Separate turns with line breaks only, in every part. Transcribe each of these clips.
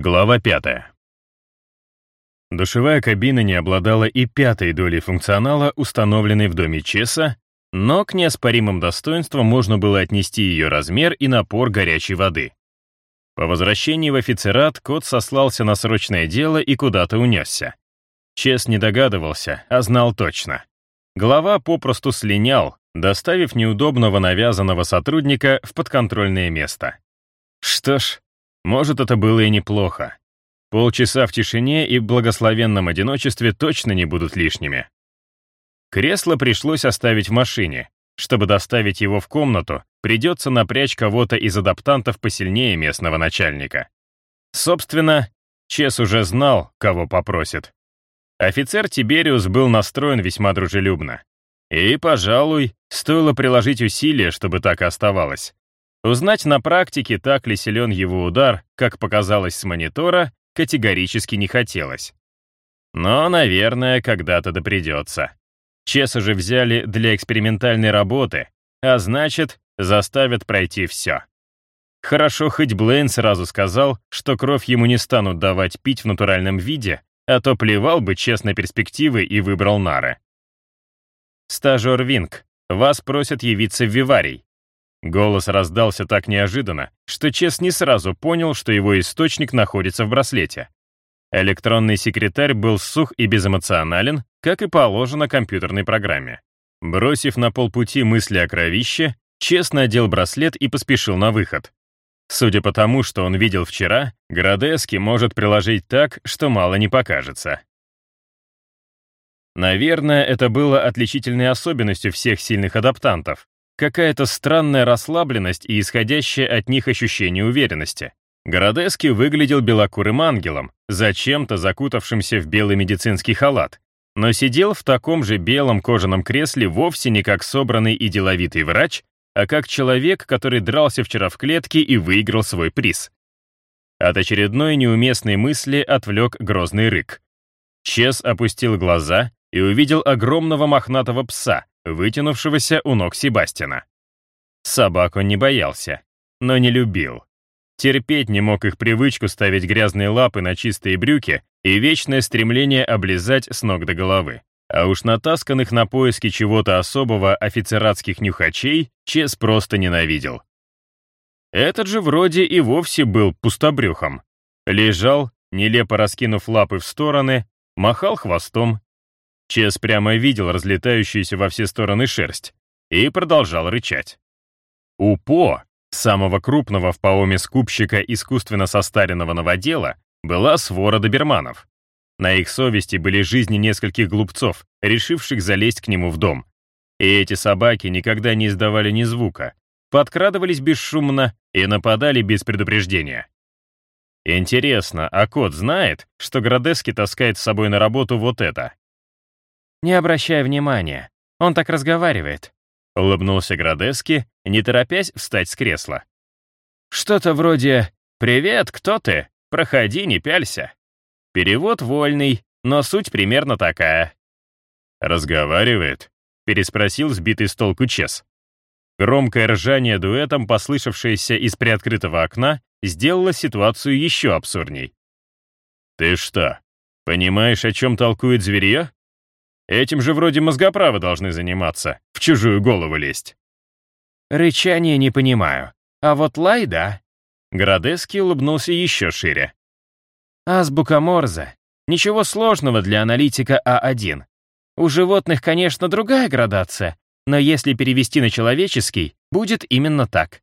Глава пятая. Душевая кабина не обладала и пятой долей функционала, установленной в доме Чеса, но к неоспоримым достоинствам можно было отнести ее размер и напор горячей воды. По возвращении в офицерат кот сослался на срочное дело и куда-то унесся. Чес не догадывался, а знал точно. Глава попросту слинял, доставив неудобного навязанного сотрудника в подконтрольное место. Что ж, может, это было и неплохо. Полчаса в тишине и благословенном одиночестве точно не будут лишними. Кресло пришлось оставить в машине. Чтобы доставить его в комнату, придется напрячь кого-то из адаптантов посильнее местного начальника. Собственно, Чес уже знал, кого попросит. Офицер Тибериус был настроен весьма дружелюбно. И, пожалуй, стоило приложить усилия, чтобы так и оставалось. Узнать на практике, так ли силен его удар, как показалось с монитора, категорически не хотелось. Но, наверное, когда-то да придется. Чеса же взяли для экспериментальной работы, а значит, заставят пройти все. Хорошо, хоть Блейн сразу сказал, что кровь ему не станут давать пить в натуральном виде, а то плевал бы честно перспективы и выбрал нары. «Стажер Винг, вас просят явиться в Виварий». Голос раздался так неожиданно, что Чес не сразу понял, что его источник находится в браслете. Электронный секретарь был сух и безэмоционален, как и положено компьютерной программе. Бросив на полпути мысли о кровище, честно надел браслет и поспешил на выход. Судя по тому, что он видел вчера, Градески может приложить так, что мало не покажется. Наверное, это было отличительной особенностью всех сильных адаптантов. Какая-то странная расслабленность и исходящее от них ощущение уверенности. Городески выглядел белокурым ангелом, зачем-то закутавшимся в белый медицинский халат, но сидел в таком же белом кожаном кресле вовсе не как собранный и деловитый врач, а как человек, который дрался вчера в клетке и выиграл свой приз. От очередной неуместной мысли отвлек грозный рык. Чес опустил глаза и увидел огромного мохнатого пса, вытянувшегося у ног Себастина. Собак не боялся, но не любил. Терпеть не мог их привычку ставить грязные лапы на чистые брюки и вечное стремление облизать с ног до головы. А уж натасканных на поиски чего-то особого офицератских нюхачей Чес просто ненавидел. Этот же вроде и вовсе был пустобрюхом. Лежал, нелепо раскинув лапы в стороны, махал хвостом Чес прямо видел разлетающуюся во все стороны шерсть и продолжал рычать. У По, самого крупного в Паоме скупщика искусственно состаренного новодела, была свора доберманов. На их совести были жизни нескольких глупцов, решивших залезть к нему в дом. И эти собаки никогда не издавали ни звука, подкрадывались бесшумно и нападали без предупреждения. Интересно, а кот знает, что Градески таскает с собой на работу вот это? «Не обращай внимания, он так разговаривает», — улыбнулся Градески, не торопясь встать с кресла. «Что-то вроде «Привет, кто ты? Проходи, не пялься». Перевод вольный, но суть примерно такая. «Разговаривает?» — переспросил сбитый с толку Чес. Громкое ржание дуэтом, послышавшееся из приоткрытого окна, сделало ситуацию еще абсурдней. «Ты что, понимаешь, о чем толкует зверье?» Этим же вроде мозгоправы должны заниматься, в чужую голову лезть. Рычание не понимаю, а вот лай — да. Градески улыбнулся еще шире. Азбука Морзе. Ничего сложного для аналитика А1. У животных, конечно, другая градация, но если перевести на человеческий, будет именно так.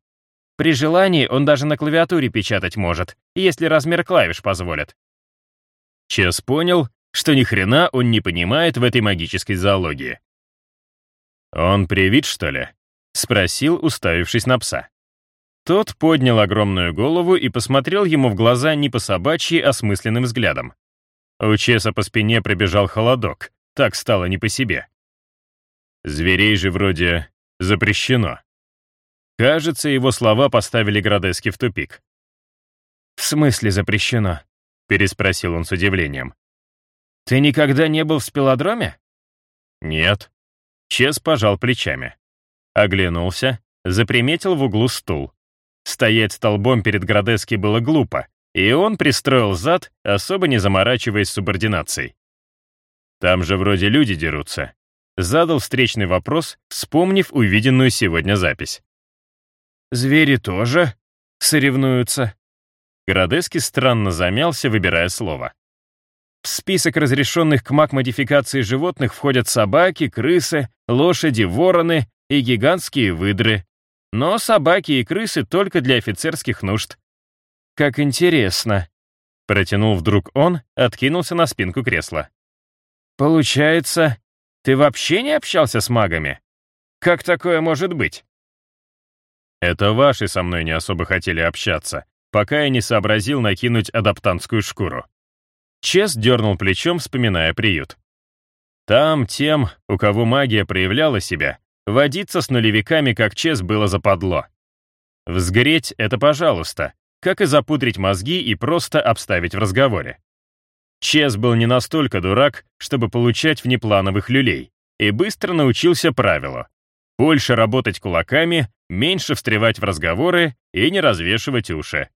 При желании он даже на клавиатуре печатать может, если размер клавиш позволит. Чес понял что ни хрена он не понимает в этой магической зоологии. «Он привид, что ли?» — спросил, уставившись на пса. Тот поднял огромную голову и посмотрел ему в глаза не по собачьи, а смысленным взглядом. У Чеса по спине пробежал холодок, так стало не по себе. Зверей же вроде запрещено. Кажется, его слова поставили Градески в тупик. «В смысле запрещено?» — переспросил он с удивлением. «Ты никогда не был в спелодроме?» «Нет». Чес пожал плечами. Оглянулся, заприметил в углу стул. Стоять столбом перед Градески было глупо, и он пристроил зад, особо не заморачиваясь субординацией. «Там же вроде люди дерутся», — задал встречный вопрос, вспомнив увиденную сегодня запись.
«Звери тоже соревнуются?»
Градески странно замялся, выбирая слово.
В список разрешенных к маг-модификации животных входят собаки, крысы, лошади, вороны и гигантские выдры. Но собаки и крысы только для офицерских нужд. Как интересно.
Протянул вдруг он, откинулся на спинку кресла.
Получается, ты вообще не общался с магами? Как такое может быть?
Это ваши со мной не особо хотели общаться, пока я не сообразил накинуть адаптантскую шкуру. Чес дернул плечом, вспоминая приют. Там тем, у кого магия проявляла себя, водиться с нулевиками как Чес было западло. Взгреть — это пожалуйста, как и запудрить мозги и просто обставить в разговоре. Чес был не настолько дурак, чтобы получать внеплановых люлей, и быстро научился правилу. Больше работать кулаками, меньше встревать в разговоры и не развешивать уши.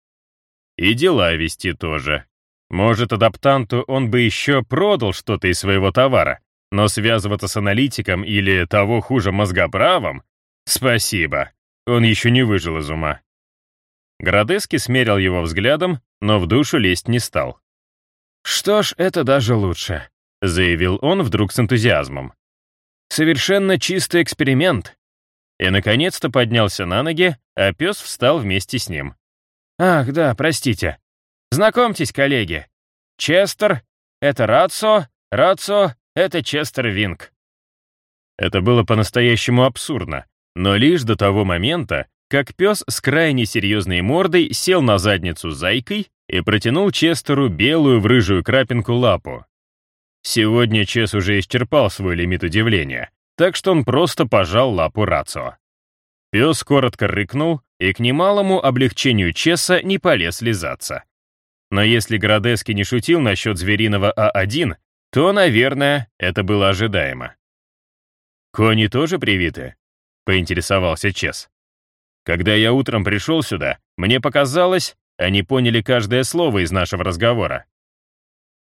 И дела вести тоже. Может, адаптанту он бы еще продал что-то из своего товара, но связываться с аналитиком или, того хуже, мозгоправом? Спасибо, он еще не выжил из ума. Градески смерил его взглядом, но в душу лезть не стал.
«Что ж, это даже лучше», — заявил он вдруг с энтузиазмом. «Совершенно чистый эксперимент».
И, наконец-то, поднялся на ноги, а пес встал вместе с ним.
«Ах, да, простите. Знакомьтесь, коллеги. Честер — это Рацо, Рацо — это Честер Винг».
Это было по-настоящему абсурдно, но лишь до того момента, как пес с крайне серьезной мордой сел на задницу зайкой и протянул Честеру белую в рыжую крапинку лапу. Сегодня Чес уже исчерпал свой лимит удивления, так что он просто пожал лапу Рацио. Пес коротко рыкнул и к немалому облегчению Чеса не полез лизаться. Но если Градески не шутил насчет звериного А1, то, наверное, это было ожидаемо. «Кони тоже привиты?» — поинтересовался Чес. «Когда я утром пришел сюда, мне показалось, они поняли каждое слово из нашего разговора».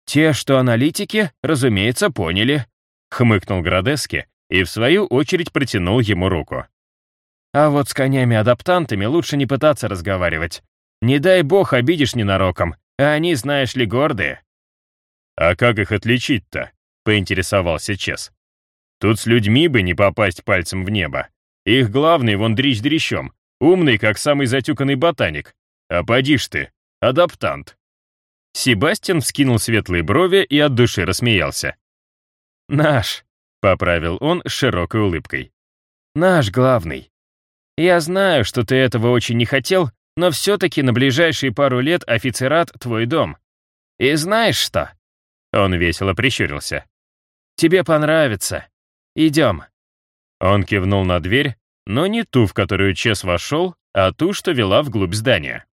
«Те, что аналитики, разумеется, поняли», — хмыкнул Градески и, в свою очередь, протянул ему руку. «А вот с конями-адаптантами лучше не пытаться разговаривать. Не дай бог обидишь ненароком, а они, знаешь ли, гордые».
«А как их отличить-то?» — поинтересовался Чес. «Тут с людьми бы не попасть пальцем в небо. Их главный вон дрищ дрищом, умный, как самый затюканный ботаник. А поди ж ты, адаптант». Себастьян вскинул светлые брови и от души рассмеялся.
«Наш», — поправил он с широкой улыбкой. «Наш главный. Я знаю, что ты этого очень не хотел, но все-таки на ближайшие пару лет офицерат — твой дом. И знаешь что?» Он весело прищурился. «Тебе понравится. Идем».
Он кивнул на дверь, но не ту, в которую Чес вошел, а ту, что вела вглубь здания.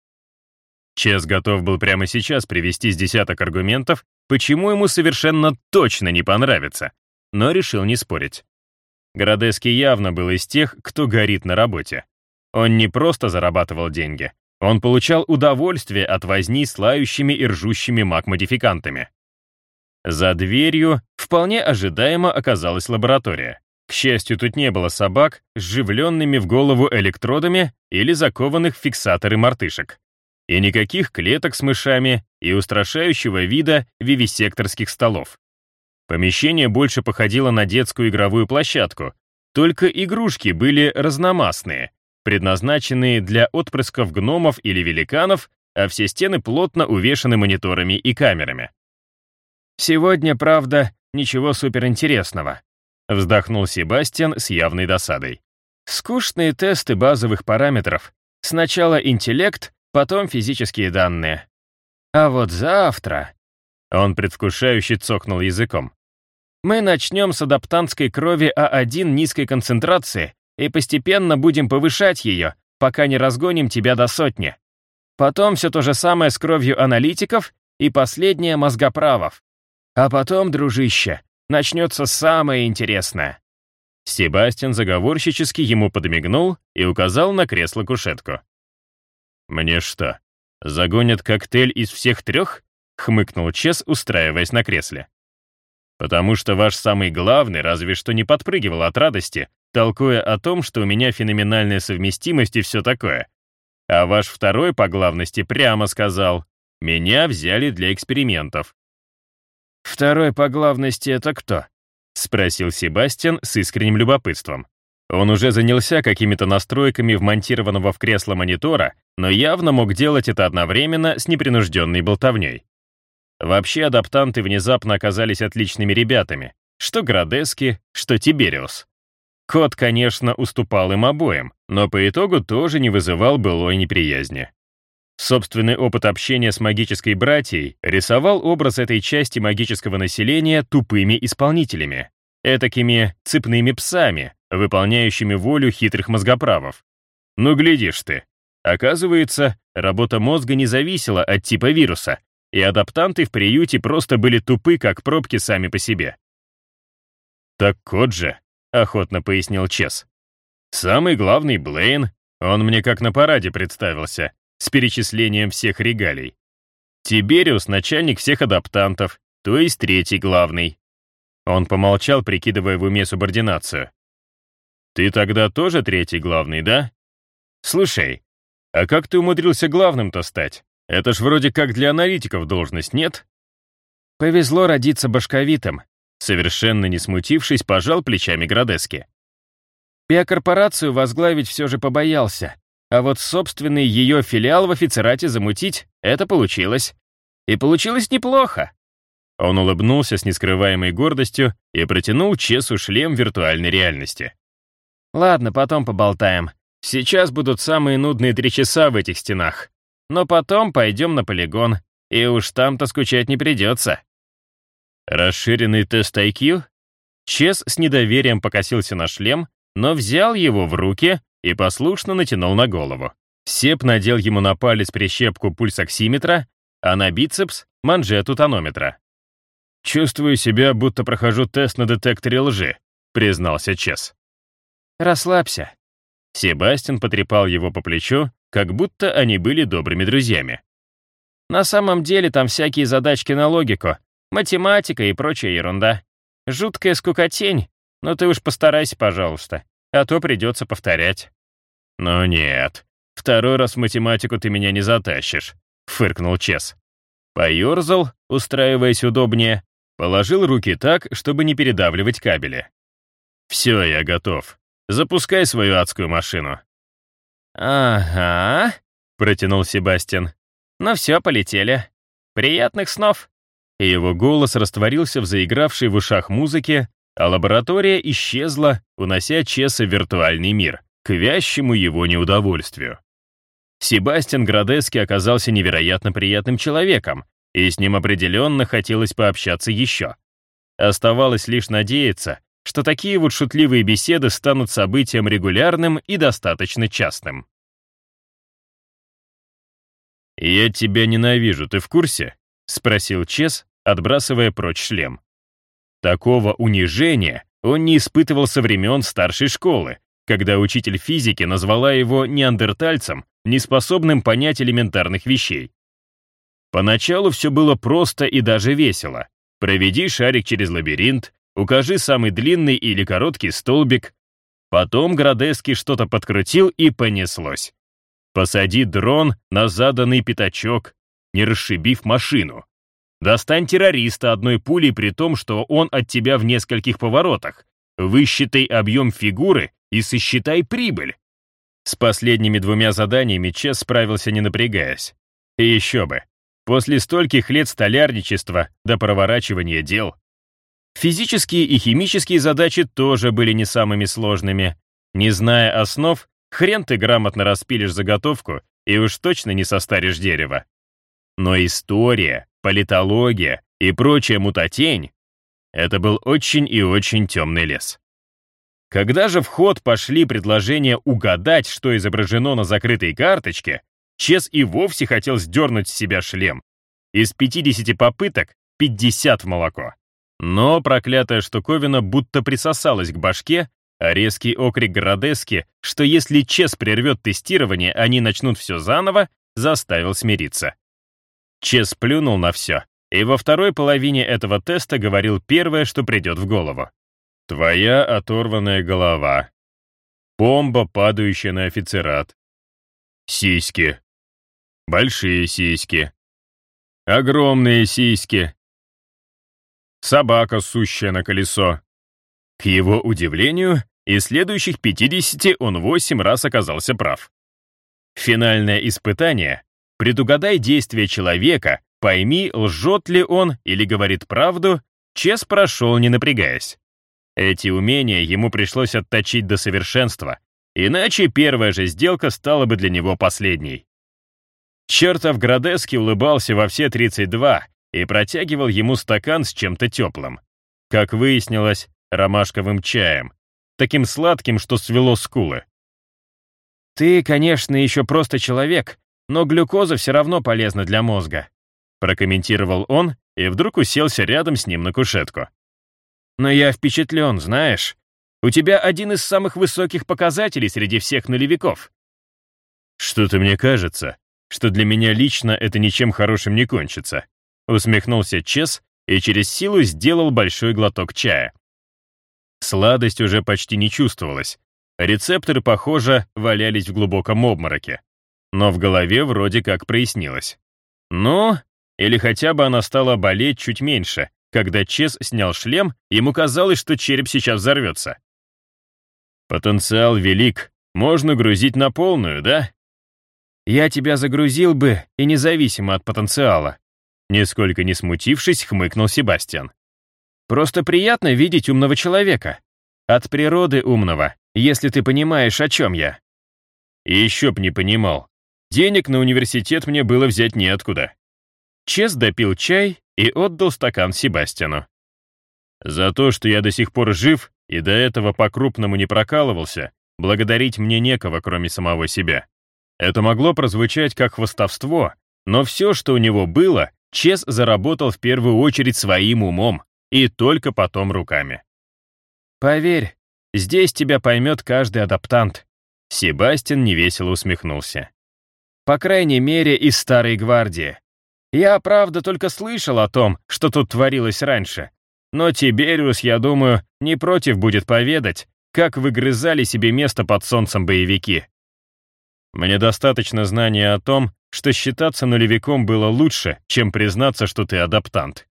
Чес готов был прямо сейчас привести с десяток аргументов, почему ему совершенно точно не понравится, но решил не спорить. Городески явно был из тех, кто горит на работе. Он не просто зарабатывал деньги, он получал удовольствие от возни с лающими и ржущими маг-модификантами. За дверью вполне ожидаемо оказалась лаборатория. К счастью, тут не было собак с живленными в голову электродами или закованных фиксаторы мартышек. И никаких клеток с мышами и устрашающего вида вивисекторских столов. Помещение больше походило на детскую игровую площадку, только игрушки были разномастные, предназначенные для отпрысков гномов или великанов, а все стены плотно увешаны мониторами и камерами.
«Сегодня, правда, ничего суперинтересного», — вздохнул Себастьян с явной досадой. «Скучные тесты базовых параметров. Сначала интеллект, потом физические данные. А вот завтра...» Он предвкушающе цокнул языком. «Мы начнем с адаптантской крови А1 низкой концентрации и постепенно будем повышать ее, пока не разгоним тебя до сотни. Потом все то же самое с кровью аналитиков и последнее мозгоправов. А потом, дружище, начнется самое интересное».
Себастьян заговорщически ему подмигнул и указал на кресло-кушетку. «Мне что, «Загонят коктейль из всех трех?» — хмыкнул Чес, устраиваясь на кресле. «Потому что ваш самый главный разве что не подпрыгивал от радости, толкуя о том, что у меня феноменальная совместимость и все такое. А ваш второй по главности прямо сказал, меня взяли для экспериментов».
«Второй по главности это кто?» — спросил Себастьян с искренним любопытством.
Он уже занялся какими-то настройками вмонтированного в кресло монитора, но явно мог делать это одновременно с непринужденной болтовней. Вообще адаптанты внезапно оказались отличными ребятами, что Градески, что Тибериус. Кот, конечно, уступал им обоим, но по итогу тоже не вызывал былой неприязни. Собственный опыт общения с магической братьей рисовал образ этой части магического населения тупыми исполнителями, этакими цепными псами, выполняющими волю хитрых мозгоправов. Ну, глядишь ты. Оказывается, работа мозга не зависела от типа вируса, и адаптанты в приюте просто были тупы, как пробки сами по себе. «Так кот же», — охотно пояснил Чес. «Самый главный Блейн, он мне как на параде представился, с перечислением всех регалий. Тибериус — начальник всех адаптантов, то есть третий главный». Он помолчал, прикидывая в уме субординацию. «Ты тогда тоже третий главный, да? Слушай, а как ты умудрился главным-то стать? Это ж вроде как для аналитиков должность, нет?»
«Повезло родиться башковитым»,
совершенно не смутившись, пожал плечами Градески.
Биокорпорацию возглавить все же побоялся, а вот собственный ее филиал в офицерате замутить — это получилось. И получилось неплохо.
Он улыбнулся с нескрываемой гордостью и протянул Чесу шлем виртуальной реальности.
Ладно, потом поболтаем. Сейчас будут самые нудные три часа в этих стенах. Но потом пойдем на полигон, и уж там-то скучать не придется.
Расширенный тест IQ? Чес с недоверием покосился на шлем, но взял его в руки и послушно натянул на голову. Сеп надел ему на палец прищепку пульсоксиметра, а на бицепс — манжету тонометра. «Чувствую себя, будто прохожу тест на детекторе лжи», — признался Чес.
«Расслабься».
Себастьян потрепал его по плечу, как будто они были добрыми друзьями.
«На самом деле там всякие задачки на логику, математика и прочая ерунда. Жуткая скукотень, но ты уж постарайся, пожалуйста, а то придется повторять».
«Ну нет, второй раз в математику ты меня не затащишь», — фыркнул Чес. Поерзал, устраиваясь удобнее, положил руки так, чтобы не передавливать кабели. «Все, я готов. Запускай свою адскую машину».
«Ага», — протянул Себастьян. «Ну все, полетели. Приятных снов».
И его голос растворился в заигравшей в ушах музыке, а лаборатория исчезла, унося Чеса в виртуальный мир, к вящему его неудовольствию. Себастьян Градески оказался невероятно приятным человеком, и с ним определенно хотелось пообщаться еще. Оставалось лишь надеяться, что такие вот шутливые беседы станут событием регулярным и достаточно частым. «Я тебя ненавижу, ты в курсе?» — спросил Чес, отбрасывая прочь шлем. Такого унижения он не испытывал со времен старшей школы, когда учитель физики назвала его неандертальцем, неспособным понять элементарных вещей. Поначалу все было просто и даже весело. Проведи шарик через лабиринт, укажи самый длинный или короткий столбик. Потом Градески что-то подкрутил и понеслось. Посади дрон на заданный пятачок, не расшибив машину. Достань террориста одной пулей при том, что он от тебя в нескольких поворотах. Высчитай объем фигуры и сосчитай прибыль. С последними двумя заданиями Чес справился не напрягаясь. И еще бы. После стольких лет столярничества до проворачивания дел Физические и химические задачи тоже были не самыми сложными. Не зная основ, хрен ты грамотно распилишь заготовку и уж точно не состаришь дерево. Но история, политология и прочая мутатень — это был очень и очень темный лес. Когда же в ход пошли предложения угадать, что изображено на закрытой карточке, Чес и вовсе хотел сдернуть с себя шлем. Из 50 попыток 50 в молоко. Но проклятая штуковина будто присосалась к башке, а резкий окрик Градески, что если Чес прервет тестирование, они начнут все заново, заставил смириться. Чес плюнул на все, и во второй половине этого теста говорил первое, что придет в голову. «Твоя оторванная голова. Бомба, падающая на офицерат. Сиськи. Большие сиськи. Огромные сиськи. Собака, сущая на колесо. К его удивлению, из следующих 50 он 8 раз оказался прав. Финальное испытание — предугадай действия человека, пойми, лжет ли он или говорит правду, Чес прошел, не напрягаясь. Эти умения ему пришлось отточить до совершенства, иначе первая же сделка стала бы для него последней. Чертов Градески улыбался во все 32 и протягивал ему стакан с чем-то теплым. Как выяснилось, ромашковым чаем, таким сладким, что свело скулы.
«Ты, конечно, еще просто человек, но глюкоза все равно полезна для мозга»,
прокомментировал он и вдруг уселся рядом с ним на кушетку.
«Но я впечатлен, знаешь. У тебя один из самых высоких показателей среди всех нулевиков».
«Что-то мне кажется, что для меня лично это ничем хорошим не кончится», усмехнулся Чес и через силу сделал большой глоток чая. Сладость уже почти не чувствовалась. Рецепторы, похоже, валялись в глубоком обмороке. Но в голове вроде как прояснилось. Ну, или хотя бы она стала болеть чуть меньше. Когда Чес снял шлем, ему казалось, что череп сейчас взорвется. Потенциал велик, можно грузить на полную, да?
Я тебя загрузил бы, и независимо от потенциала.
Нисколько не смутившись, хмыкнул Себастьян.
Просто приятно видеть умного человека. От природы умного, если ты понимаешь, о чем я.
Еще б не понимал. Денег на университет мне было взять неоткуда. Чес допил чай и отдал стакан Себастьяну. За то, что я до сих пор жив и до этого по-крупному не прокалывался, благодарить мне некого, кроме самого себя. Это могло прозвучать как хвостовство, но все, что у него было, Чес заработал в первую очередь своим умом, и только потом руками.
«Поверь, здесь тебя поймет каждый адаптант»,
Себастьян невесело усмехнулся.
«По крайней мере, из Старой Гвардии. Я, правда, только слышал о том, что тут творилось раньше. Но Тибериус, я думаю, не против будет поведать, как выгрызали себе место под солнцем боевики.
Мне достаточно знания о том, что считаться нулевиком было лучше, чем признаться, что ты адаптант.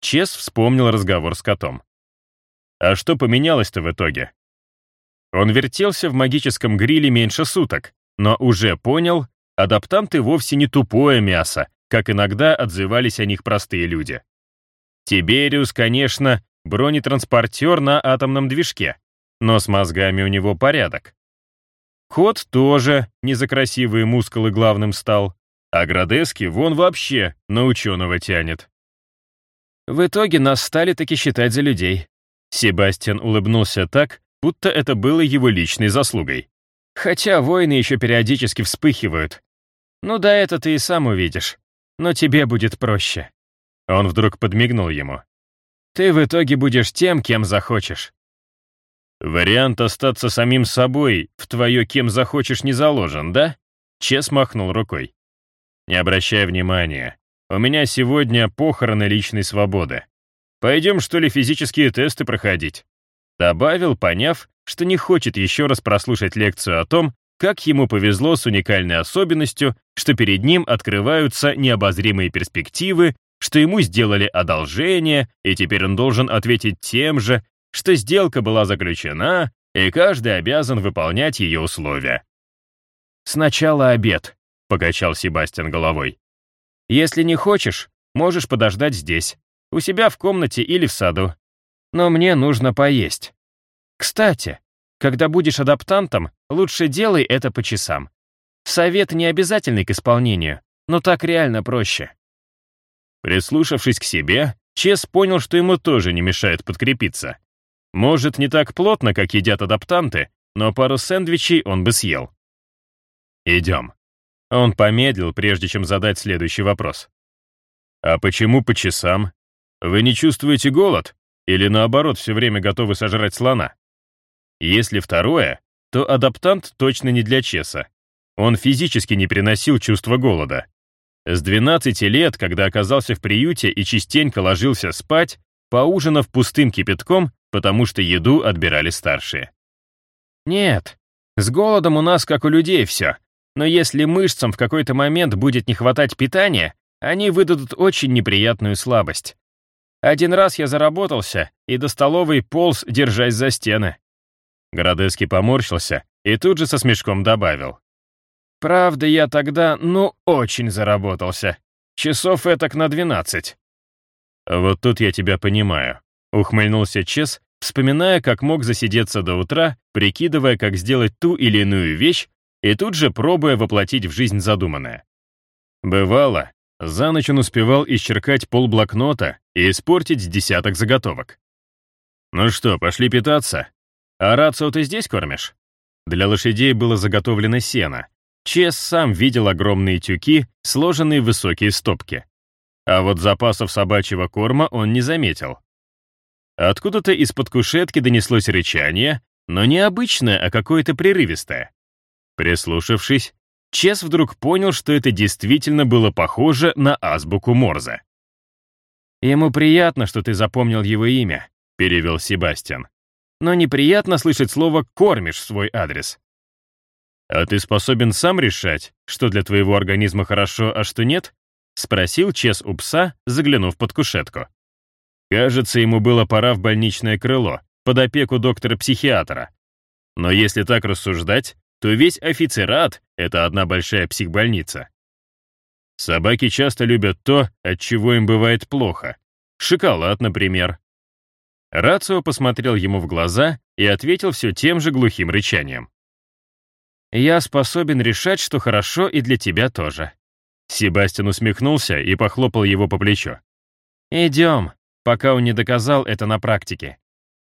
Чес вспомнил разговор с котом. А что поменялось-то в итоге? Он вертелся в магическом гриле меньше суток, но уже понял, адаптанты вовсе не тупое мясо, как иногда отзывались о них простые люди. Тибериус, конечно, бронетранспортер на атомном движке, но с мозгами у него порядок. Кот тоже не за красивые мускулы главным стал, а Градески вон вообще на ученого тянет.
В итоге нас стали таки считать за людей.
Себастьян улыбнулся так, будто это было его личной заслугой.
Хотя войны еще периодически вспыхивают. Ну да, это ты и сам увидишь. Но тебе будет проще.
Он вдруг подмигнул ему.
Ты в итоге будешь тем, кем захочешь.
Вариант остаться самим собой в твое кем захочешь не заложен, да? Чес махнул рукой. Не обращай внимания. У меня сегодня похороны личной свободы. Пойдем, что ли, физические тесты проходить?» Добавил, поняв, что не хочет еще раз прослушать лекцию о том, как ему повезло с уникальной особенностью, что перед ним открываются необозримые перспективы, что ему сделали одолжение, и теперь он должен ответить тем же, что сделка была заключена, и каждый обязан выполнять ее условия.
«Сначала обед», —
покачал Себастьян головой.
Если не хочешь, можешь подождать здесь, у себя в комнате или в саду. Но мне нужно поесть. Кстати, когда будешь адаптантом, лучше делай это по часам. Совет не обязательный к исполнению, но так реально проще.
Прислушавшись к себе, Чес понял, что ему тоже не мешает подкрепиться. Может, не так плотно, как едят адаптанты, но пару сэндвичей он бы съел. «Идем», он помедлил, прежде чем задать следующий вопрос. «А почему по часам? Вы не чувствуете голод? Или наоборот, все время готовы сожрать слона?» Если второе, то адаптант точно не для Чеса. Он физически не переносил чувство голода. С 12 лет, когда оказался в приюте и частенько ложился спать, поужинав пустым кипятком, потому что еду отбирали старшие.
Нет, с голодом у нас как у людей все. Но если мышцам в какой-то момент будет не хватать питания, они выдадут очень неприятную слабость. Один раз я заработался и до столовой полз, держась за стены.
Городецкий поморщился и тут же со смешком добавил.
Правда, я тогда, ну, очень заработался. Часов этак на двенадцать.
Вот тут я тебя понимаю. Ухмыльнулся Чес, вспоминая, как мог засидеться до утра, прикидывая, как сделать ту или иную вещь, и тут же пробуя воплотить в жизнь задуманное. Бывало, за ночь он успевал исчеркать полблокнота и испортить десяток заготовок. «Ну что, пошли питаться? А рацию ты здесь кормишь?» Для лошадей было заготовлено сено. Чес сам видел огромные тюки, сложенные в высокие стопки. А вот запасов собачьего корма он не заметил. Откуда-то из-под кушетки донеслось рычание, но не обычное, а какое-то прерывистое. Прислушавшись, Чес вдруг понял, что это действительно было похоже на азбуку Морзе.
«Ему приятно, что ты запомнил его имя», — перевел Себастьян. «Но неприятно слышать слово «кормишь» в свой адрес».
«А ты способен сам решать, что для твоего организма хорошо, а что нет?» — спросил Чес у пса, заглянув под кушетку. Кажется, ему было пора в больничное крыло, под опеку доктора-психиатра. Но если так рассуждать, то весь офицерат — это одна большая психбольница. Собаки часто любят то, от чего им бывает плохо. Шоколад, например. Рацио посмотрел ему в глаза и ответил все тем же глухим рычанием.
«Я способен решать, что хорошо и для тебя тоже».
Себастьян усмехнулся и похлопал его по плечу.
«Идем, пока он не доказал это на практике.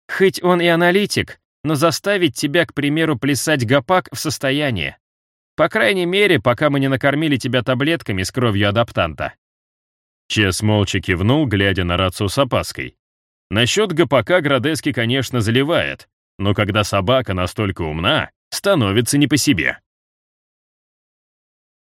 Хоть он и аналитик, но заставить тебя, к примеру, плясать гопак в состоянии. По крайней мере, пока мы не накормили тебя таблетками с кровью адаптанта».
Чес молча кивнул, глядя на рацию с опаской. Насчет гопака Градески, конечно, заливает, но когда собака настолько умна, становится не по себе.